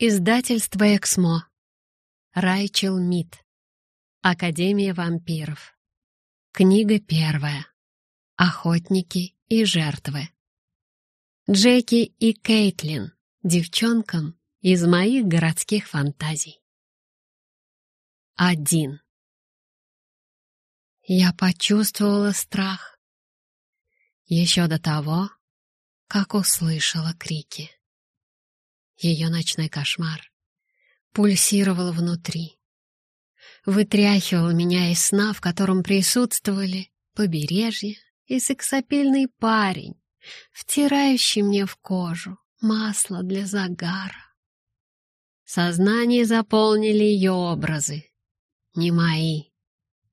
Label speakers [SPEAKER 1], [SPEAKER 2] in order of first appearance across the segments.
[SPEAKER 1] Издательство «Эксмо». Райчел Мид. Академия вампиров. Книга первая. Охотники и жертвы. Джеки и Кейтлин. Девчонкам из моих городских фантазий. Один. Я почувствовала страх еще до того, как услышала крики. Ее ночной кошмар пульсировал внутри. Вытряхивал меня из сна, в котором присутствовали побережье и сексапильный парень, втирающий мне в кожу масло для загара. Сознание заполнили ее образы, не мои.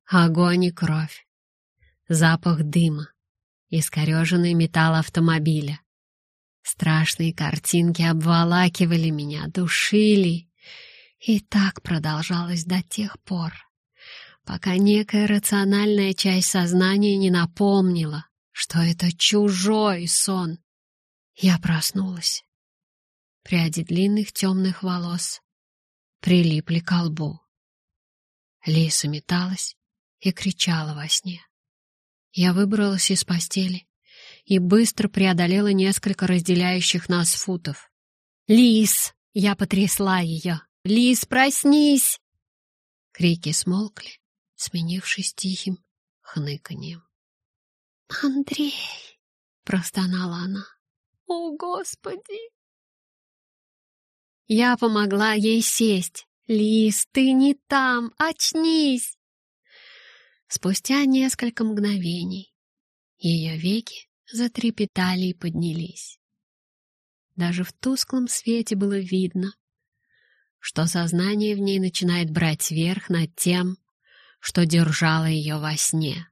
[SPEAKER 1] Огонь и кровь, запах дыма, искореженный металл автомобиля, Страшные картинки обволакивали меня, душили. И так продолжалось до тех пор, пока некая рациональная часть сознания не напомнила, что это чужой сон. Я проснулась. Пряди длинных темных волос прилипли к лбу. Лиса металась и кричала во сне. Я выбралась из постели и быстро преодолела несколько разделяющих нас футов. «Лис!» — я потрясла ее. «Лис, проснись!» Крики смолкли, сменившись тихим хныканьем. «Андрей!» — простонала она. «О, Господи!» Я помогла ей сесть. «Лис, ты не там! Очнись!» Спустя несколько мгновений ее веки затрепетали и поднялись. Даже в тусклом свете было видно, что сознание в ней начинает брать верх над тем, что держало ее во сне.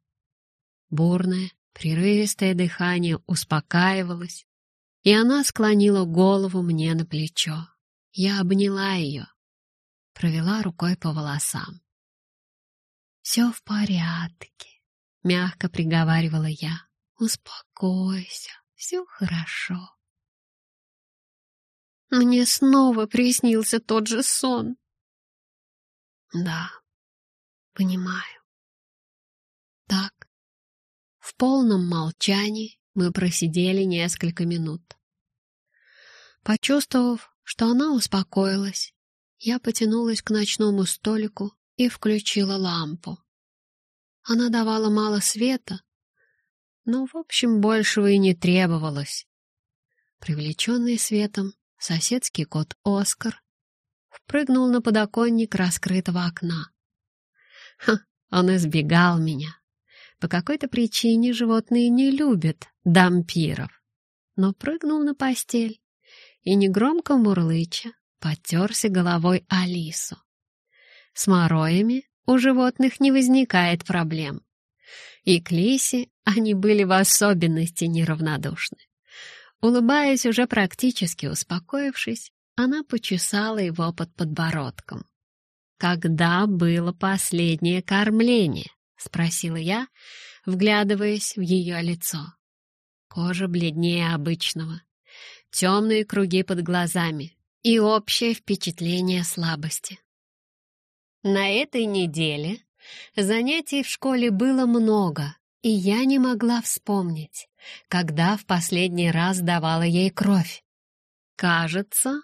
[SPEAKER 1] Бурное, прерывистое дыхание успокаивалось, и она склонила голову мне на плечо. Я обняла ее, провела рукой по волосам. «Все в порядке», — мягко приговаривала я. Успокойся, все хорошо. Мне снова приснился тот же сон. Да, понимаю. Так, в полном молчании мы просидели несколько минут. Почувствовав, что она успокоилась, я потянулась к ночному столику и включила лампу. Она давала мало света, но, в общем, большего и не требовалось. Привлеченный светом, соседский кот Оскар впрыгнул на подоконник раскрытого окна. Ха, он избегал меня. По какой-то причине животные не любят дампиров. Но прыгнул на постель и, негромко мурлыча, потерся головой Алису. С мороями у животных не возникает проблем. И к Лисе они были в особенности неравнодушны. Улыбаясь, уже практически успокоившись, она почесала его под подбородком. «Когда было последнее кормление?» — спросила я, вглядываясь в ее лицо. Кожа бледнее обычного, темные круги под глазами и общее впечатление слабости. На этой неделе занятий в школе было много, и я не могла вспомнить, когда в последний раз давала ей кровь. Кажется,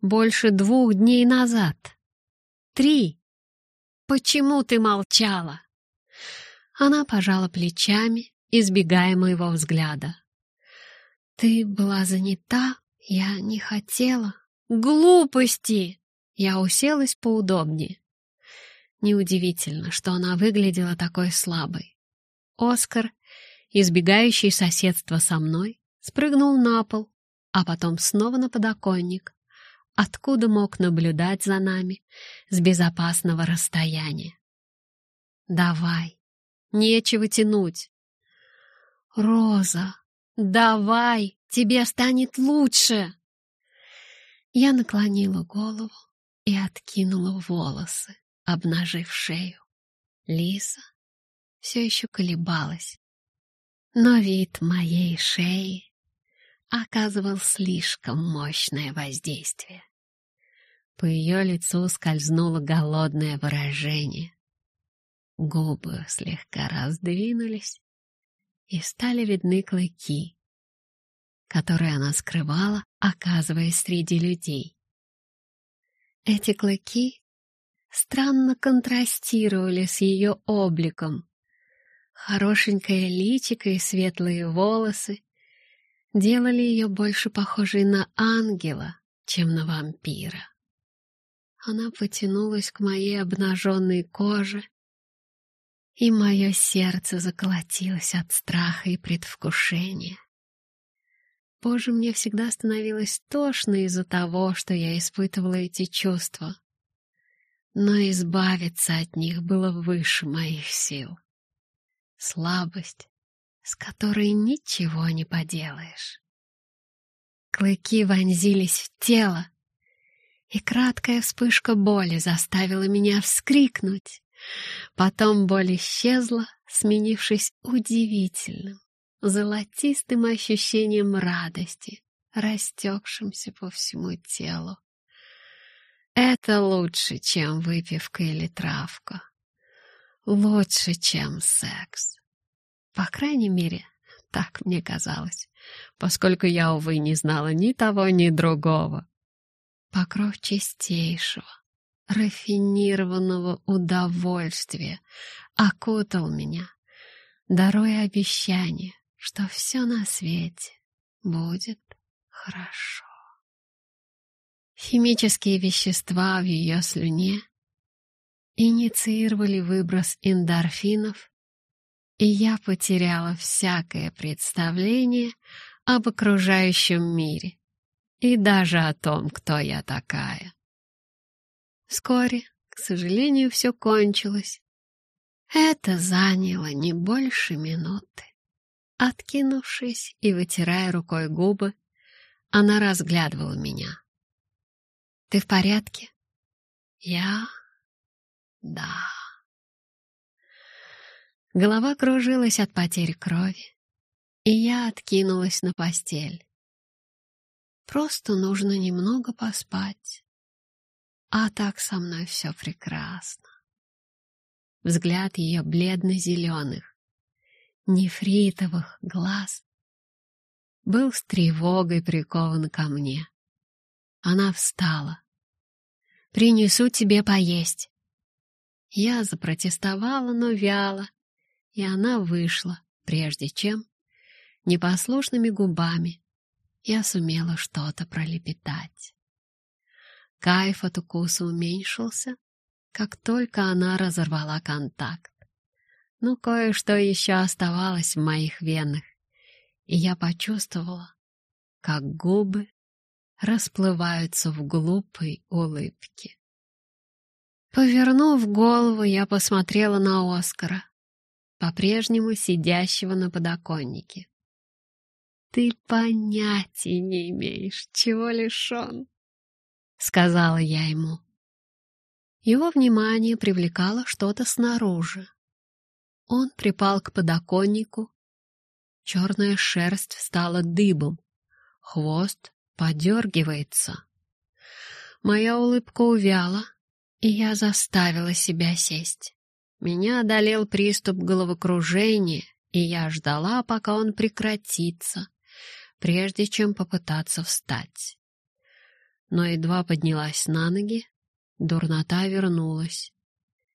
[SPEAKER 1] больше двух дней назад. Три. Почему ты молчала? Она пожала плечами, избегая моего взгляда. Ты была занята, я не хотела. Глупости! Я уселась поудобнее. Неудивительно, что она выглядела такой слабой. Оскар, избегающий соседства со мной, спрыгнул на пол, а потом снова на подоконник, откуда мог наблюдать за нами с безопасного расстояния. «Давай, нечего тянуть!» «Роза, давай, тебе станет лучше!» Я наклонила голову и откинула волосы, обнажив шею. Лиса все еще колебалась. Но вид моей шеи оказывал слишком мощное воздействие. По ее лицу скользнуло голодное выражение. Губы слегка раздвинулись, и стали видны клыки, которые она скрывала, оказываясь среди людей. Эти клыки странно контрастировали с ее обликом. Хорошенькое личико и светлые волосы делали ее больше похожей на ангела, чем на вампира. Она потянулась к моей обнаженной коже, и мое сердце заколотилось от страха и предвкушения. Боже, мне всегда становилось тошно из-за того, что я испытывала эти чувства. Но избавиться от них было выше моих сил. Слабость, с которой ничего не поделаешь. Клыки вонзились в тело, и краткая вспышка боли заставила меня вскрикнуть. Потом боль исчезла, сменившись удивительным, золотистым ощущением радости, растекшимся по всему телу. Это лучше, чем выпивка или травка. Лучше, чем секс. По крайней мере, так мне казалось, поскольку я, увы, не знала ни того, ни другого. Покров чистейшего, рафинированного удовольствия окутал меня, даруя обещание, что все на свете будет хорошо. Химические вещества в ее слюне инициировали выброс эндорфинов, и я потеряла всякое представление об окружающем мире и даже о том, кто я такая. Вскоре, к сожалению, все кончилось. Это заняло не больше минуты. Откинувшись и вытирая рукой губы, она разглядывала меня. «Ты в порядке?» «Я? Да». Голова кружилась от потери крови, и я откинулась на постель. Просто нужно немного поспать. А так со мной все прекрасно. Взгляд ее бледно-зеленых, нефритовых глаз был с тревогой прикован ко мне. Она встала. «Принесу тебе поесть». Я запротестовала, но вяло, и она вышла, прежде чем непослушными губами я сумела что-то пролепетать. Кайф от укуса уменьшился, как только она разорвала контакт. Но кое-что еще оставалось в моих венах, и я почувствовала, как губы расплываются в глупой улыбке. Повернув голову, я посмотрела на Оскара, по-прежнему сидящего на подоконнике. «Ты понятия не имеешь, чего лишен», — сказала я ему. Его внимание привлекало что-то снаружи. Он припал к подоконнику. Черная шерсть встала дыбом, хвост подергивается. Моя улыбка увяла, и я заставила себя сесть. Меня одолел приступ головокружения, и я ждала, пока он прекратится, прежде чем попытаться встать. Но едва поднялась на ноги, дурнота вернулась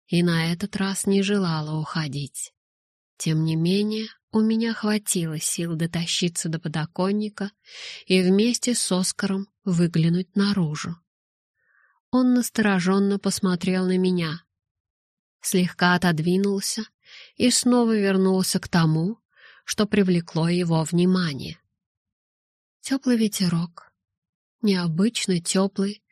[SPEAKER 1] и на этот раз не желала уходить. Тем не менее, у меня хватило сил дотащиться до подоконника и вместе с Оскаром выглянуть наружу. Он настороженно посмотрел на меня, слегка отодвинулся и снова вернулся к тому, что привлекло его внимание. Теплый ветерок, необычно теплый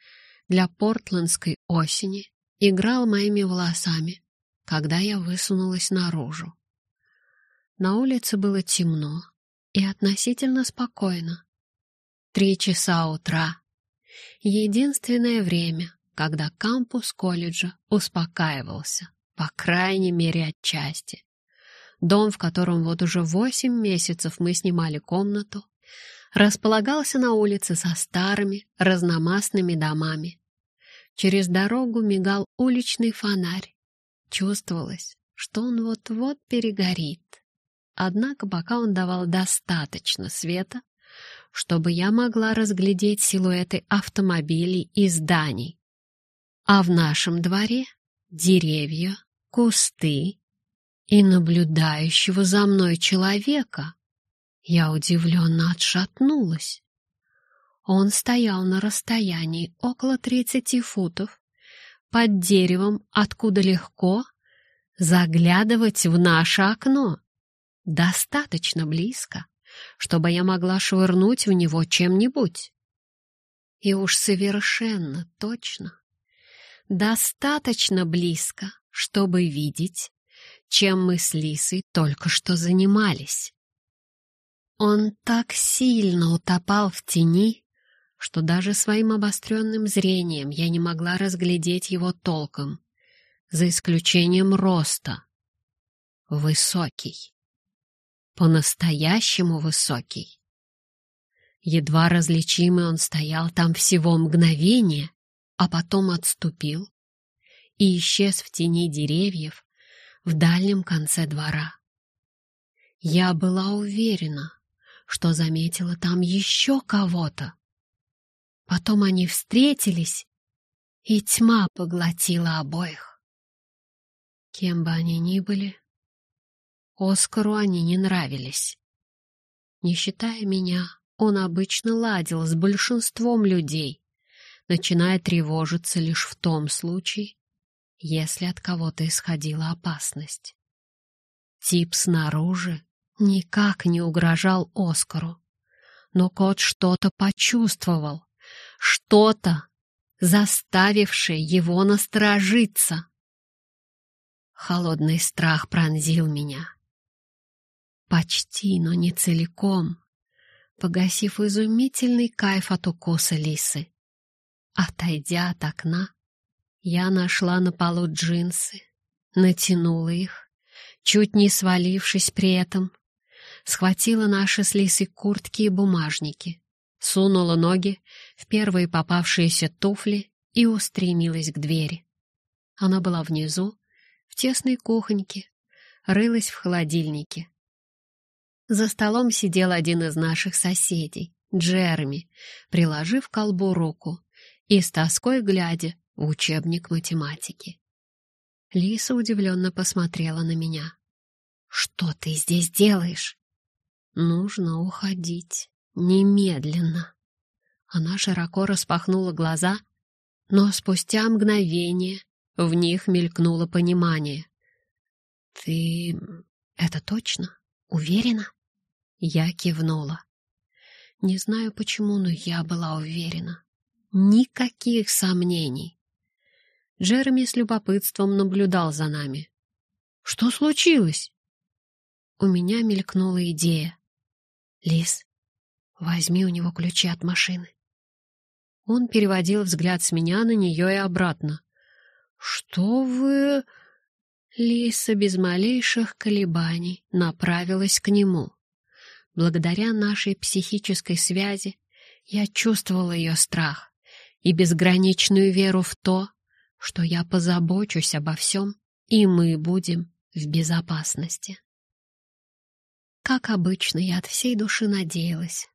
[SPEAKER 1] для портландской осени, играл моими волосами, когда я высунулась наружу. На улице было темно и относительно спокойно. Три часа утра — единственное время, когда кампус колледжа успокаивался, по крайней мере отчасти. Дом, в котором вот уже восемь месяцев мы снимали комнату, располагался на улице со старыми разномастными домами. Через дорогу мигал уличный фонарь. Чувствовалось, что он вот-вот перегорит. Однако пока он давал достаточно света, чтобы я могла разглядеть силуэты автомобилей и зданий. А в нашем дворе деревья, кусты и наблюдающего за мной человека. Я удивленно отшатнулась. Он стоял на расстоянии около тридцати футов под деревом, откуда легко заглядывать в наше окно. Достаточно близко, чтобы я могла швырнуть в него чем-нибудь. И уж совершенно точно, достаточно близко, чтобы видеть, чем мы с Лисой только что занимались. Он так сильно утопал в тени, что даже своим обостренным зрением я не могла разглядеть его толком, за исключением роста. Высокий. По-настоящему высокий. Едва различимый он стоял там всего мгновение, а потом отступил и исчез в тени деревьев в дальнем конце двора. Я была уверена, что заметила там еще кого-то. Потом они встретились, и тьма поглотила обоих. Кем бы они ни были, Оскару они не нравились. Не считая меня, он обычно ладил с большинством людей, начиная тревожиться лишь в том случае, если от кого-то исходила опасность. Тип снаружи никак не угрожал Оскару, но кот что-то почувствовал, что-то, заставившее его насторожиться. Холодный страх пронзил меня. Почти, но не целиком, погасив изумительный кайф от укуса лисы. Отойдя от окна, я нашла на полу джинсы, натянула их, чуть не свалившись при этом, схватила наши с Лисой куртки и бумажники, сунула ноги в первые попавшиеся туфли и устремилась к двери. Она была внизу, в тесной кухоньке, рылась в холодильнике. За столом сидел один из наших соседей, Джереми, приложив к колбу руку и с тоской глядя в учебник математики. Лиса удивленно посмотрела на меня. «Что ты здесь делаешь?» «Нужно уходить. Немедленно». Она широко распахнула глаза, но спустя мгновение в них мелькнуло понимание. «Ты... это точно? Уверена?» Я кивнула. Не знаю почему, но я была уверена. Никаких сомнений. Джереми с любопытством наблюдал за нами. «Что случилось?» У меня мелькнула идея. «Лис, возьми у него ключи от машины». Он переводил взгляд с меня на нее и обратно. «Что вы...» Лиса без малейших колебаний направилась к нему. Благодаря нашей психической связи я чувствовала ее страх и безграничную веру в то, что я позабочусь обо всем, и мы будем в безопасности. Как обычно, я от всей души надеялась,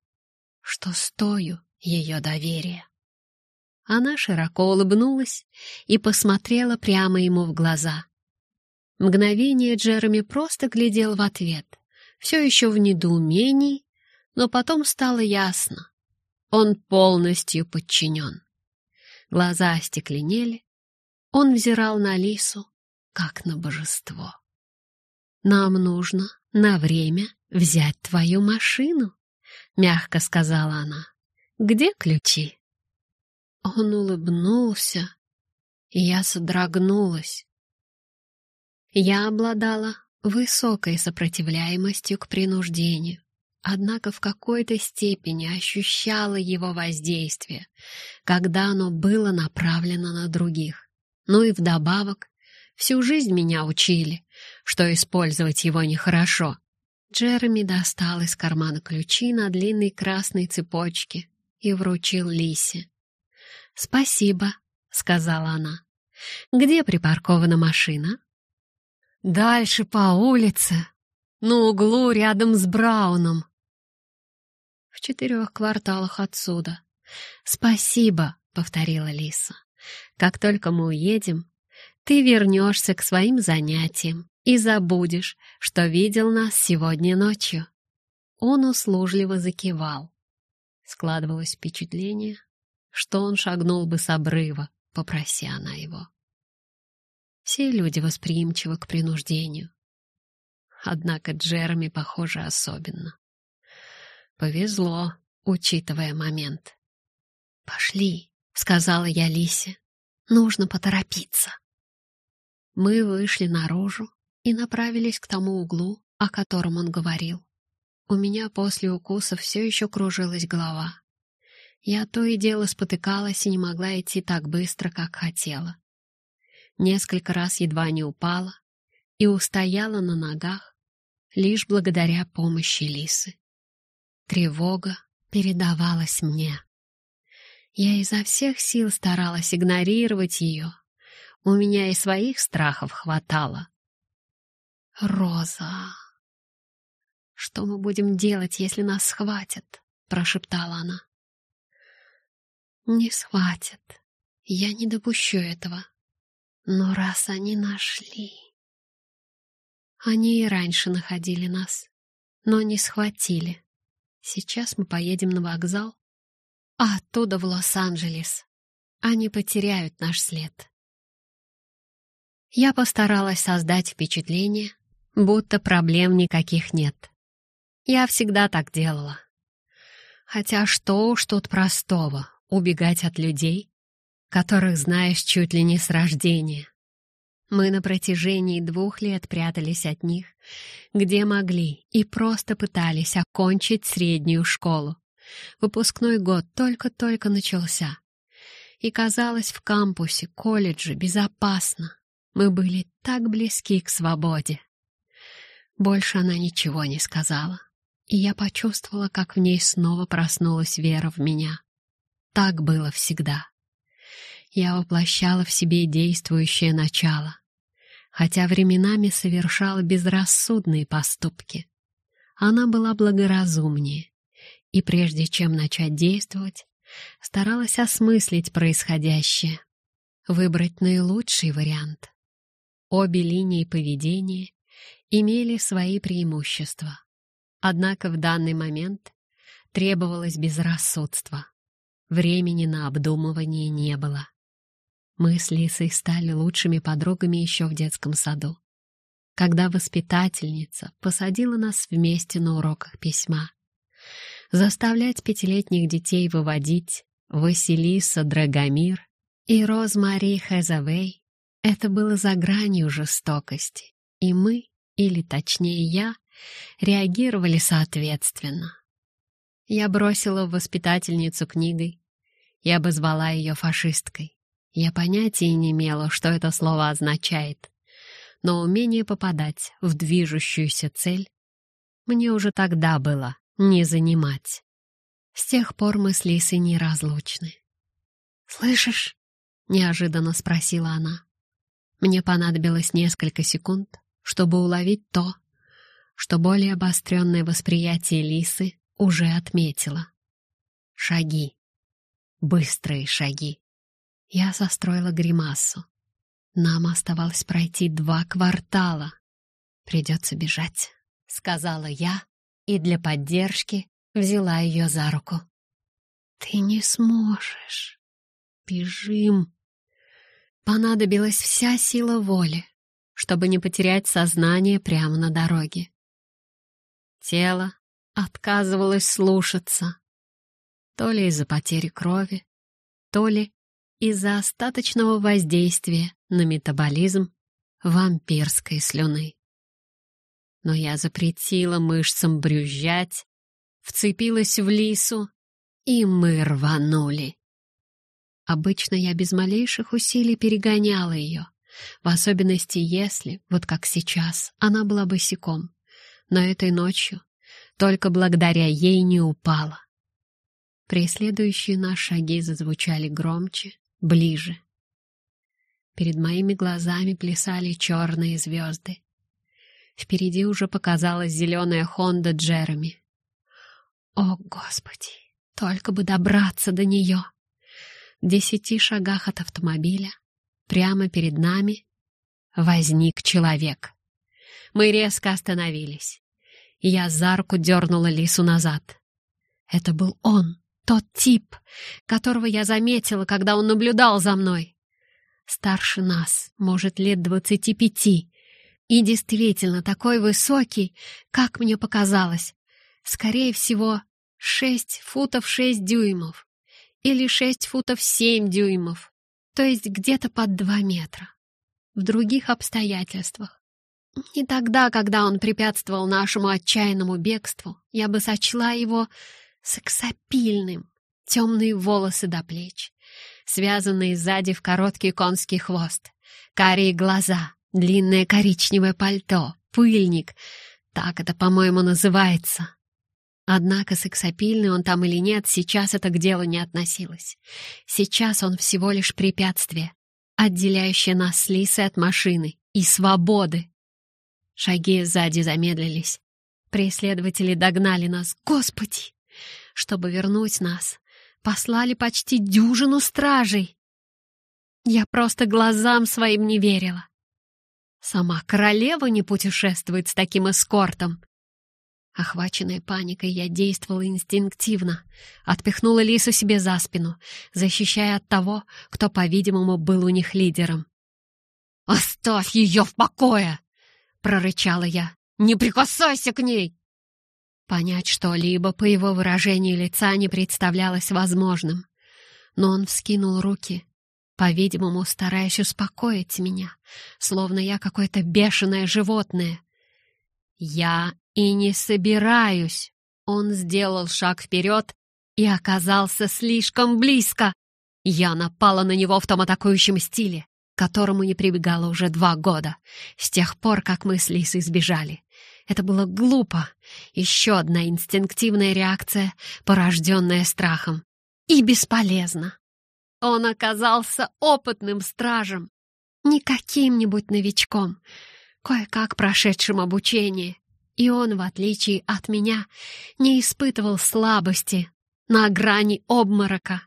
[SPEAKER 1] что стою ее доверия. Она широко улыбнулась и посмотрела прямо ему в глаза. Мгновение Джереми просто глядел в ответ, все еще в недоумении, но потом стало ясно. Он полностью подчинен. Глаза остекленели, он взирал на Лису, как на божество. «Нам нужно на время взять твою машину», — мягко сказала она. «Где ключи?» Он улыбнулся, и я содрогнулась. Я обладала высокой сопротивляемостью к принуждению, однако в какой-то степени ощущала его воздействие, когда оно было направлено на других. Ну и вдобавок, всю жизнь меня учили, что использовать его нехорошо. Джереми достал из кармана ключи на длинной красной цепочке и вручил Лисе. «Спасибо», сказала она. «Где припаркована машина?» «Дальше по улице, на углу рядом с Брауном». «В четырех кварталах отсюда». «Спасибо», — повторила Лиса. «Как только мы уедем, ты вернешься к своим занятиям и забудешь, что видел нас сегодня ночью». Он услужливо закивал. Складывалось впечатление, что он шагнул бы с обрыва, попроси она его. Все люди восприимчивы к принуждению. Однако Джереми, похоже, особенно. Повезло, учитывая момент. «Пошли», — сказала я Лисе. «Нужно поторопиться». Мы вышли наружу и направились к тому углу, о котором он говорил. У меня после укуса все еще кружилась голова. Я то и дело спотыкалась и не могла идти так быстро, как хотела. Несколько раз едва не упала и устояла на ногах лишь благодаря помощи Лисы. Тревога передавалась мне. Я изо всех сил старалась игнорировать ее. У меня и своих страхов хватало. «Роза, что мы будем делать, если нас схватят?» — прошептала она. Не схватят. Я не допущу этого. Но раз они нашли... Они и раньше находили нас, но не схватили. Сейчас мы поедем на вокзал, а оттуда в Лос-Анджелес. Они потеряют наш след. Я постаралась создать впечатление, будто проблем никаких нет. Я всегда так делала. Хотя что уж тут простого, убегать от людей, которых знаешь чуть ли не с рождения. Мы на протяжении двух лет прятались от них, где могли, и просто пытались окончить среднюю школу. Выпускной год только-только начался. И казалось, в кампусе, колледже безопасно. Мы были так близки к свободе. Больше она ничего не сказала, и я почувствовала, как в ней снова проснулась вера в меня. Так было всегда. Я воплощала в себе действующее начало, хотя временами совершала безрассудные поступки. Она была благоразумнее, и прежде чем начать действовать, старалась осмыслить происходящее, выбрать наилучший вариант. Обе линии поведения имели свои преимущества. Однако в данный момент требовалось безрассудство. Времени на обдумывание не было. Мы с Лисой стали лучшими подругами еще в детском саду, когда воспитательница посадила нас вместе на уроках письма. Заставлять пятилетних детей выводить Василиса Драгомир и Розмари Хэзавей — это было за гранью жестокости, и мы, или точнее я, реагировали соответственно. Я бросила воспитательницу книгой, и обозвала ее фашисткой. Я понятия не имела, что это слово означает, но умение попадать в движущуюся цель мне уже тогда было не занимать. С тех пор мы с Лисой неразлучны. «Слышишь?» — неожиданно спросила она. Мне понадобилось несколько секунд, чтобы уловить то, что более обостренное восприятие Лисы уже отметило. Шаги. Быстрые шаги. Я застроила гримасу. Нам оставалось пройти два квартала. Придется бежать, сказала я и для поддержки взяла ее за руку. Ты не сможешь. Бежим. Понадобилась вся сила воли, чтобы не потерять сознание прямо на дороге. Тело отказывалось слушаться то ли из-за потери крови, то ли из-за остаточного воздействия на метаболизм вампирской слюны. Но я запретила мышцам брюзжать, вцепилась в лису, и мы рванули. Обычно я без малейших усилий перегоняла ее, в особенности если, вот как сейчас, она была босиком. Но этой ночью только благодаря ей не упала. Преследующие нас шаги зазвучали громче, ближе. Перед моими глазами плясали черные звезды. Впереди уже показалась зеленая Хонда Джереми. О, Господи! Только бы добраться до нее! В десяти шагах от автомобиля, прямо перед нами, возник человек. Мы резко остановились. Я за руку дернула Лису назад. Это был он, тот тип, которого я заметила, когда он наблюдал за мной. Старше нас, может, лет двадцати пяти. И действительно такой высокий, как мне показалось. Скорее всего, шесть футов шесть дюймов. Или шесть футов семь дюймов. То есть где-то под два метра. В других обстоятельствах. Не тогда, когда он препятствовал нашему отчаянному бегству, я бы сочла его сексапильным. Темные волосы до плеч, связанные сзади в короткий конский хвост, карие глаза, длинное коричневое пальто, пыльник. Так это, по-моему, называется. Однако сексапильный он там или нет, сейчас это к делу не относилось. Сейчас он всего лишь препятствие, отделяющее нас с Лисой от машины и свободы. Шаги сзади замедлились. Преследователи догнали нас. Господи! Чтобы вернуть нас, послали почти дюжину стражей. Я просто глазам своим не верила. Сама королева не путешествует с таким эскортом. Охваченная паникой, я действовала инстинктивно. Отпихнула Лису себе за спину, защищая от того, кто, по-видимому, был у них лидером. «Оставь ее в покое!» — прорычала я. «Не прикасайся к ней!» Понять что-либо по его выражению лица не представлялось возможным. Но он вскинул руки, по-видимому, стараясь успокоить меня, словно я какое-то бешеное животное. «Я и не собираюсь!» Он сделал шаг вперед и оказался слишком близко. Я напала на него в том атакующем стиле, к которому не прибегала уже два года, с тех пор, как мы с Лисой сбежали. Это было глупо. Еще одна инстинктивная реакция, порожденная страхом. И бесполезно. Он оказался опытным стражем. Не каким-нибудь новичком, кое-как прошедшим обучение. И он, в отличие от меня, не испытывал слабости на грани обморока.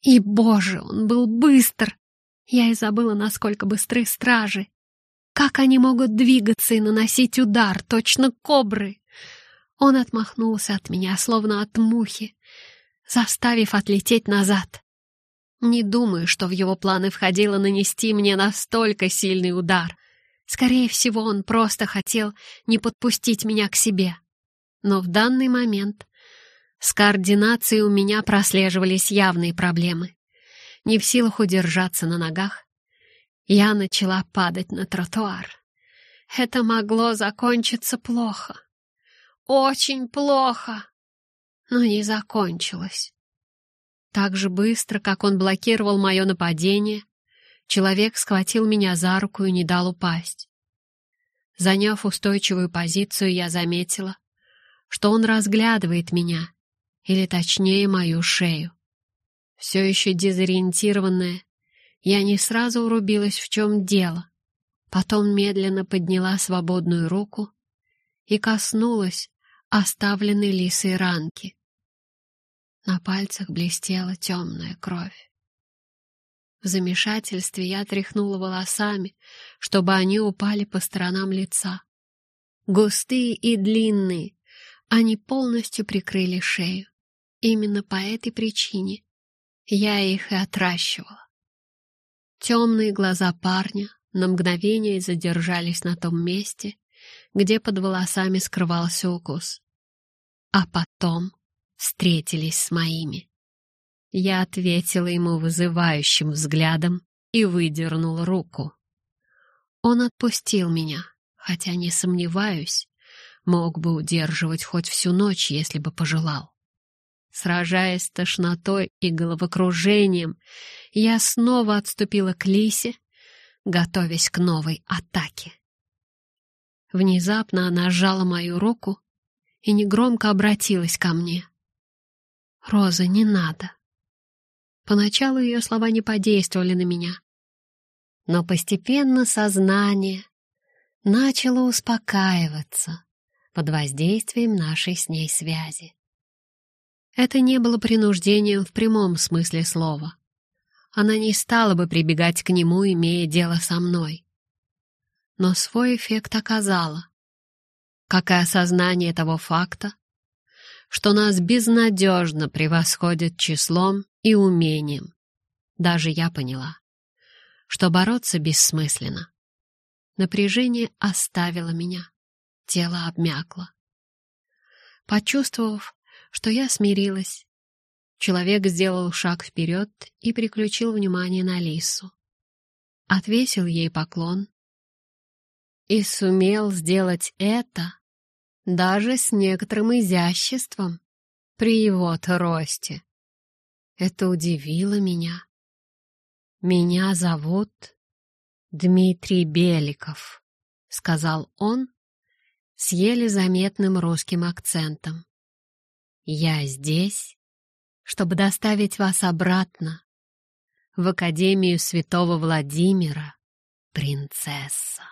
[SPEAKER 1] И, боже, он был быстр! Я и забыла, насколько быстры стражи. Как они могут двигаться и наносить удар, точно кобры? Он отмахнулся от меня, словно от мухи, заставив отлететь назад. Не думаю, что в его планы входило нанести мне настолько сильный удар. Скорее всего, он просто хотел не подпустить меня к себе. Но в данный момент с координацией у меня прослеживались явные проблемы. Не в силах удержаться на ногах, я начала падать на тротуар. Это могло закончиться плохо. Очень плохо. Но не закончилось. Так же быстро, как он блокировал мое нападение, человек схватил меня за руку и не дал упасть. Заняв устойчивую позицию, я заметила, что он разглядывает меня, или точнее мою шею. Все еще дезориентированная, я не сразу урубилась, в чем дело. Потом медленно подняла свободную руку и коснулась оставленной лисой ранки. На пальцах блестела темная кровь. В замешательстве я тряхнула волосами, чтобы они упали по сторонам лица. Густые и длинные, они полностью прикрыли шею. Именно по этой причине я их и отращивала. Темные глаза парня на мгновение задержались на том месте, где под волосами скрывался укус. А потом встретились с моими. Я ответила ему вызывающим взглядом и выдернула руку. Он отпустил меня, хотя, не сомневаюсь, мог бы удерживать хоть всю ночь, если бы пожелал. Сражаясь с тошнотой и головокружением, я снова отступила к Лисе, готовясь к новой атаке. Внезапно она сжала мою руку и негромко обратилась ко мне. «Роза, не надо». Поначалу ее слова не подействовали на меня. Но постепенно сознание начало успокаиваться под воздействием нашей с ней связи. Это не было принуждением в прямом смысле слова. Она не стала бы прибегать к нему, имея дело со мной. Но свой эффект оказала, как и осознание того факта, что нас безнадежно превосходят числом и умением. Даже я поняла, что бороться бессмысленно. Напряжение оставило меня, тело обмякло. Почувствовав, что я смирилась, человек сделал шаг вперед и приключил внимание на Лису. Отвесил ей поклон и сумел сделать это даже с некоторым изяществом при его-то росте. Это удивило меня. Меня зовут Дмитрий Беликов, сказал он с еле заметным русским акцентом. Я здесь, чтобы доставить вас обратно в Академию Святого Владимира, принцесса.